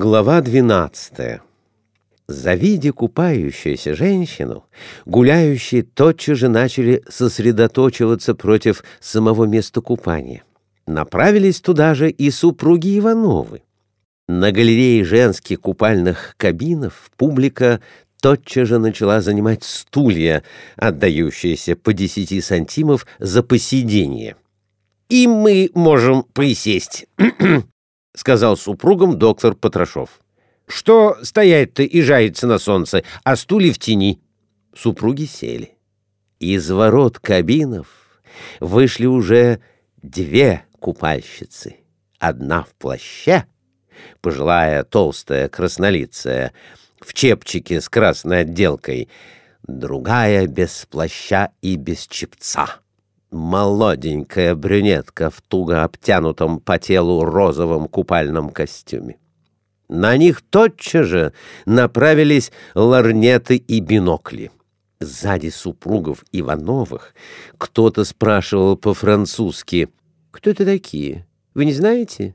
Глава 12 Завидя купающуюся женщину, гуляющие тотчас же начали сосредоточиваться против самого места купания. Направились туда же и супруги Ивановы. На галерее женских купальных кабинов публика тотчас же начала занимать стулья, отдающиеся по десяти сантимов за посидение. «И мы можем присесть», — сказал супругам доктор Потрошов. Что стоять-то и жается на солнце, а стулья в тени? Супруги сели. Из ворот кабинов вышли уже две купальщицы. Одна в плаще, пожилая толстая краснолицая, в чепчике с красной отделкой, другая без плаща и без чепца. Молоденькая брюнетка в туго обтянутом по телу розовом купальном костюме. На них тотчас же направились ларнеты и бинокли. Сзади супругов Ивановых кто-то спрашивал по-французски. «Кто это такие? Вы не знаете?»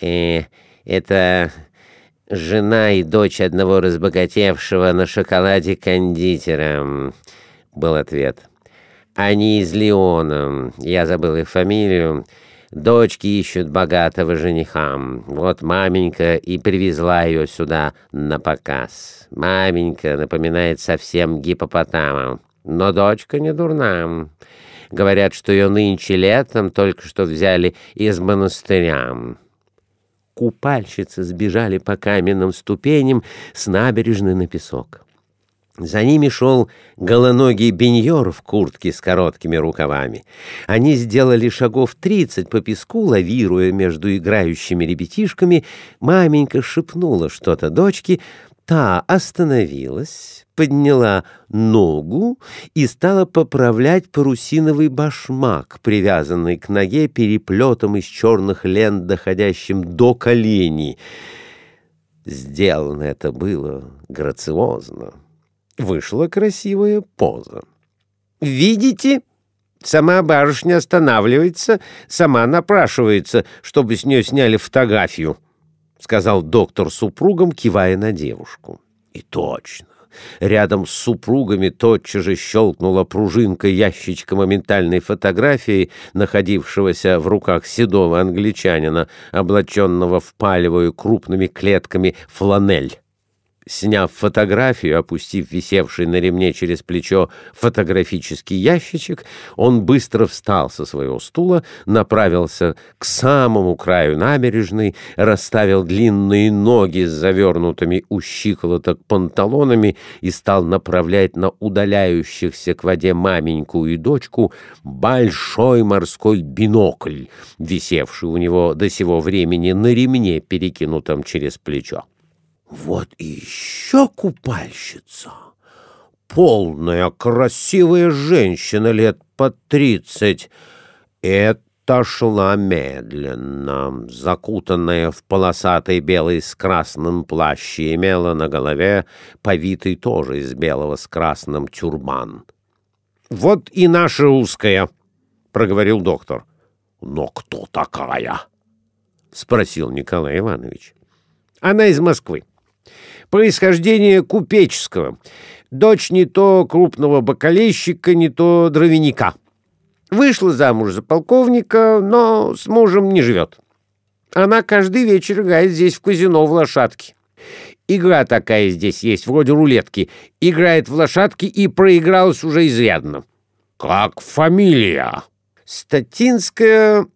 «Э, это жена и дочь одного разбогатевшего на шоколаде кондитера», — был ответ. «Они из Леона. Я забыл их фамилию». Дочки ищут богатого жениха. Вот маменька и привезла ее сюда на показ. Маменька напоминает совсем гипопотама, но дочка не дурна. Говорят, что ее нынче летом только что взяли из монастыря. Купальщицы сбежали по каменным ступеням с набережной на песок. За ними шел голоногий беньор в куртке с короткими рукавами. Они сделали шагов тридцать по песку, лавируя между играющими ребятишками. Маменька шепнула что-то дочке. Та остановилась, подняла ногу и стала поправлять парусиновый башмак, привязанный к ноге переплетом из черных лент, доходящим до коленей. Сделано это было грациозно вышла красивая поза. «Видите?» Сама барышня останавливается, сама напрашивается, чтобы с нее сняли фотографию, — сказал доктор супругам, кивая на девушку. И точно. Рядом с супругами тотчас же щелкнула пружинка ящичка моментальной фотографии, находившегося в руках седого англичанина, облаченного в палевую крупными клетками фланель. Сняв фотографию, опустив висевший на ремне через плечо фотографический ящичек, он быстро встал со своего стула, направился к самому краю набережной, расставил длинные ноги с завернутыми у щиколоток панталонами и стал направлять на удаляющихся к воде маменьку и дочку большой морской бинокль, висевший у него до сего времени на ремне, перекинутом через плечо. Вот и еще купальщица. Полная, красивая женщина лет по тридцать. Это шла медленно, закутанная в полосатый белый с красным плащ, и имела на голове повитый тоже из белого с красным тюрбан. «Вот и наша узкая», — проговорил доктор. «Но кто такая?» — спросил Николай Иванович. «Она из Москвы происхождение купеческого, дочь не то крупного бакалейщика, не то дровяника. Вышла замуж за полковника, но с мужем не живет. Она каждый вечер играет здесь в казино в лошадки. Игра такая здесь есть, вроде рулетки. Играет в лошадки и проигралась уже изрядно. Как фамилия? Статинская,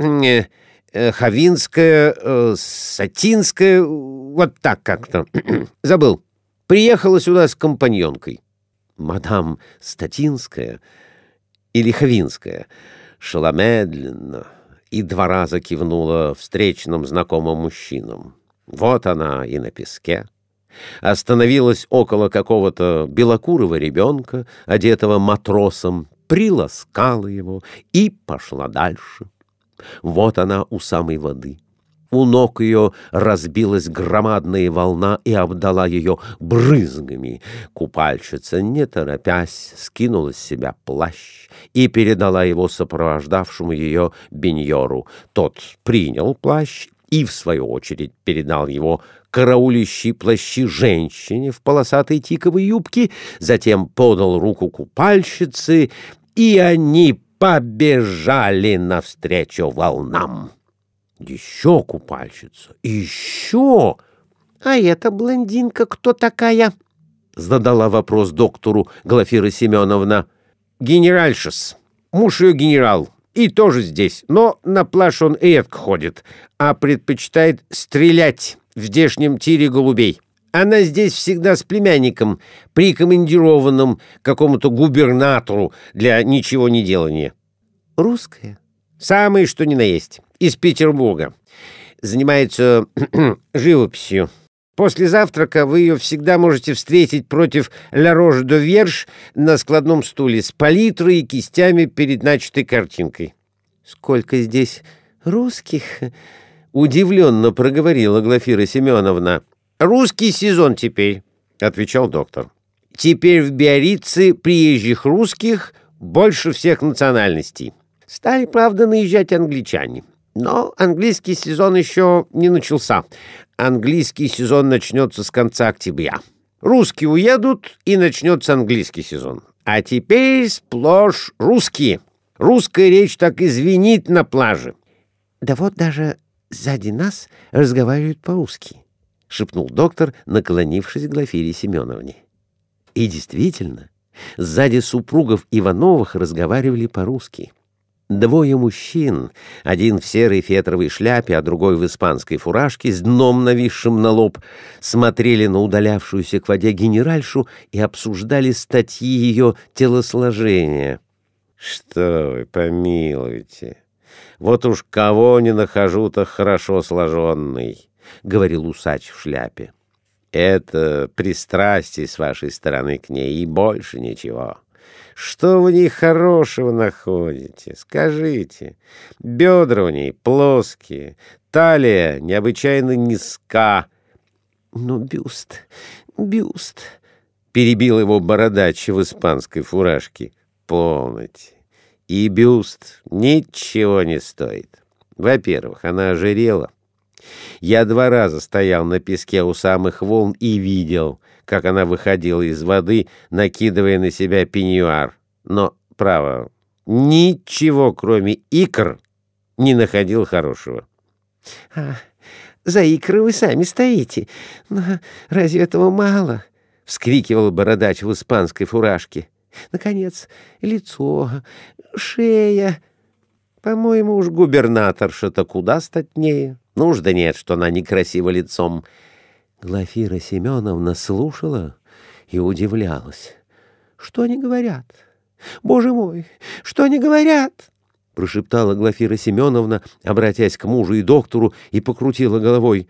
Хавинская, э, Сатинская, вот так как-то. Забыл. Приехала сюда с компаньонкой. Мадам Статинская или Хавинская шла медленно и два раза кивнула встречным знакомым мужчинам. Вот она и на песке. Остановилась около какого-то белокурого ребенка, одетого матросом, приласкала его и пошла дальше. Вот она у самой воды. У ног ее разбилась громадная волна и обдала ее брызгами. Купальщица, не торопясь, скинула с себя плащ и передала его сопровождавшему ее беньору. Тот принял плащ и, в свою очередь, передал его караулищей плащи женщине в полосатой тиковой юбке, затем подал руку купальщице, и они побежали навстречу волнам. Еще купальщица, еще... А эта блондинка кто такая? Задала вопрос доктору Глафира Семеновна. Генеральшис. Муж ее генерал. И тоже здесь, но на пляж он редко ходит, а предпочитает стрелять в здешнем тире голубей. Она здесь всегда с племянником, прикомандированным какому-то губернатору для ничего не делания. Русская? Самое что ни на есть. Из Петербурга. Занимается живописью. После завтрака вы ее всегда можете встретить против «Ля Роже де Верш» на складном стуле с палитрой и кистями перед начатой картинкой. «Сколько здесь русских?» — удивленно проговорила Глафира Семеновна. «Русский сезон теперь», — отвечал доктор. «Теперь в Биорице приезжих русских больше всех национальностей. Стали, правда, наезжать англичане. Но английский сезон еще не начался. Английский сезон начнется с конца октября. Русские уедут, и начнется английский сезон. А теперь сплошь русские. Русская речь так извинит на плаже. — Да вот даже сзади нас разговаривают по-русски, — шепнул доктор, наклонившись к Глафире Семеновне. И действительно, сзади супругов Ивановых разговаривали по-русски. Двое мужчин, один в серой фетровой шляпе, а другой в испанской фуражке с дном нависшим на лоб, смотрели на удалявшуюся к воде генеральшу и обсуждали статьи ее телосложения. «Что вы, помилуйте! Вот уж кого не нахожу-то хорошо сложенный!» — говорил усач в шляпе. «Это пристрастие с вашей стороны к ней и больше ничего». Что в ней хорошего находите? Скажите. Бедра у ней плоские, талия необычайно низка. Ну, бюст, бюст, — перебил его бородач в испанской фуражке. Полноте. И бюст ничего не стоит. Во-первых, она ожирела. Я два раза стоял на песке у самых волн и видел, как она выходила из воды, накидывая на себя пеньюар. Но, право, ничего, кроме икр, не находил хорошего. — А, за икры вы сами стоите. Но разве этого мало? — вскрикивал бородач в испанской фуражке. — Наконец, лицо, шея. По-моему, уж губернаторша-то куда статнее. Нужда нет, что она некрасива лицом. Глафира Семеновна слушала и удивлялась. «Что они говорят? Боже мой, что они говорят?» Прошептала Глафира Семеновна, обратясь к мужу и доктору, и покрутила головой.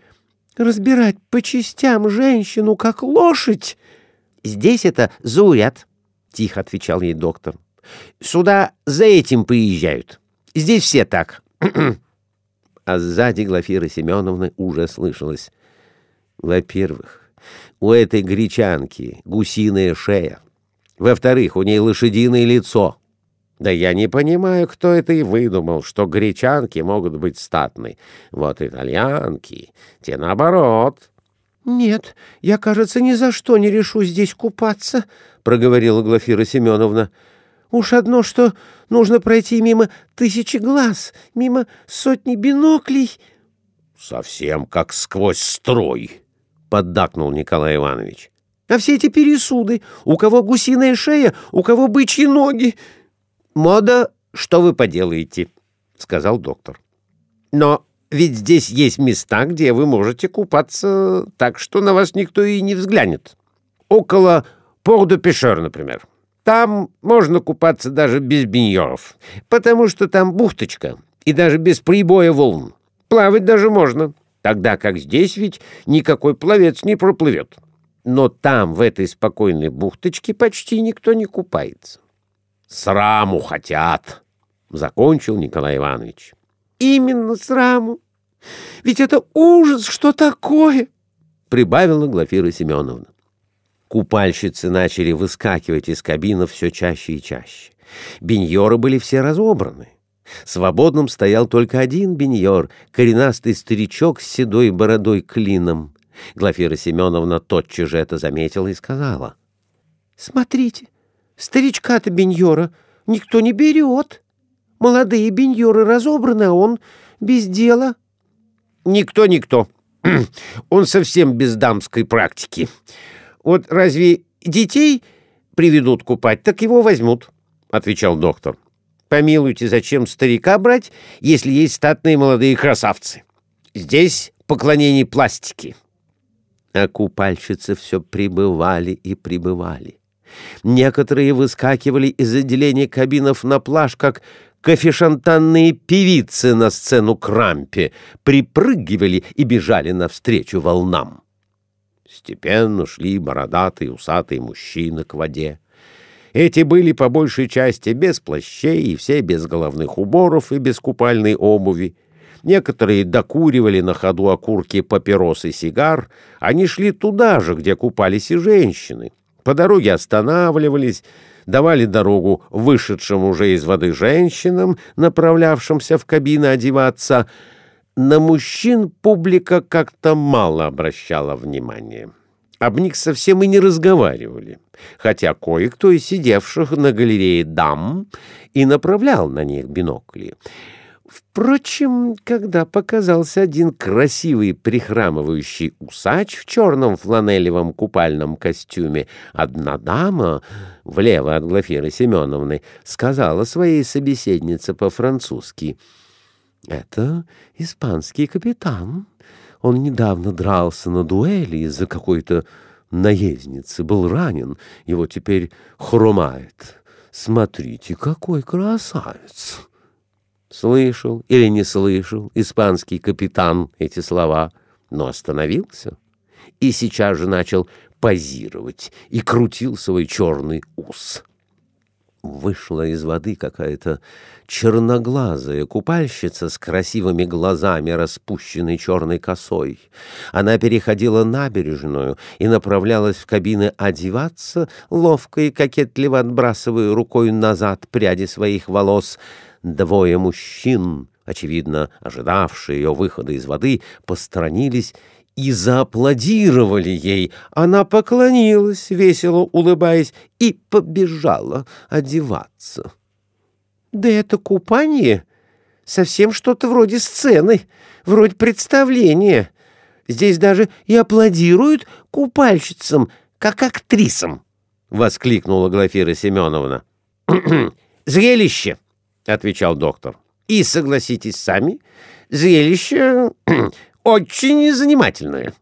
«Разбирать по частям женщину, как лошадь!» «Здесь это зауряд», — тихо отвечал ей доктор. «Сюда за этим приезжают. Здесь все так». А сзади Глафиры Семеновны уже слышалось. Во-первых, у этой гречанки гусиная шея. Во-вторых, у ней лошадиное лицо. Да я не понимаю, кто это и выдумал, что гречанки могут быть статны. Вот итальянки, те наоборот. — Нет, я, кажется, ни за что не решу здесь купаться, — проговорила Глафира Семеновна. — Уж одно, что нужно пройти мимо тысячи глаз, мимо сотни биноклей. — Совсем как сквозь строй, поддакнул Николай Иванович. А все эти пересуды, у кого гусиная шея, у кого бычьи ноги. Мода, что вы поделаете, сказал доктор. Но ведь здесь есть места, где вы можете купаться так, что на вас никто и не взглянет. Около Пор-де-Пешер, например. Там можно купаться даже без биньоров, потому что там бухточка, и даже без прибоя волн. Плавать даже можно тогда как здесь ведь никакой пловец не проплывет. Но там, в этой спокойной бухточке, почти никто не купается. «Сраму хотят!» — закончил Николай Иванович. «Именно сраму! Ведь это ужас, что такое!» — прибавила Глафира Семеновна. Купальщицы начали выскакивать из кабинов все чаще и чаще. Беньоры были все разобраны. Свободным стоял только один беньор, коренастый старичок с седой бородой клином. Глафира Семеновна тотчас же это заметила и сказала. «Смотрите, старичка-то беньора никто не берет. Молодые беньоры разобраны, а он без дела». «Никто-никто. Он совсем без дамской практики. Вот разве детей приведут купать, так его возьмут», — отвечал доктор. «Помилуйте, зачем старика брать, если есть статные молодые красавцы? Здесь поклонение пластики». А купальщицы все прибывали и прибывали. Некоторые выскакивали из отделения кабинов на пляж, как кофешантанные певицы на сцену Крампе, припрыгивали и бежали навстречу волнам. Степенно шли бородатые усатые мужчины к воде. Эти были по большей части без плащей и все без головных уборов и без купальной обуви. Некоторые докуривали на ходу окурки папирос и сигар. Они шли туда же, где купались и женщины. По дороге останавливались, давали дорогу вышедшим уже из воды женщинам, направлявшимся в кабины одеваться. На мужчин публика как-то мало обращала внимания. Об них совсем и не разговаривали, хотя кое-кто из сидевших на галерее дам и направлял на них бинокли. Впрочем, когда показался один красивый прихрамывающий усач в черном фланелевом купальном костюме, одна дама, влево от Глафиры Семеновны, сказала своей собеседнице по-французски «Это испанский капитан. Он недавно дрался на дуэли из-за какой-то наездницы, был ранен, его теперь хромает. Смотрите, какой красавец!» Слышал или не слышал испанский капитан эти слова, но остановился и сейчас же начал позировать и крутил свой черный ус. Вышла из воды какая-то черноглазая купальщица с красивыми глазами, распущенной черной косой. Она переходила набережную и направлялась в кабины одеваться, ловко и кокетливо отбрасывая рукой назад пряди своих волос — Двое мужчин, очевидно, ожидавшие ее выхода из воды, посторонились и зааплодировали ей. Она поклонилась, весело улыбаясь, и побежала одеваться. «Да это купание совсем что-то вроде сцены, вроде представления. Здесь даже и аплодируют купальщицам, как актрисам», — воскликнула Глафира Семеновна. «Зрелище!» — отвечал доктор. «И согласитесь сами, зрелище очень занимательное».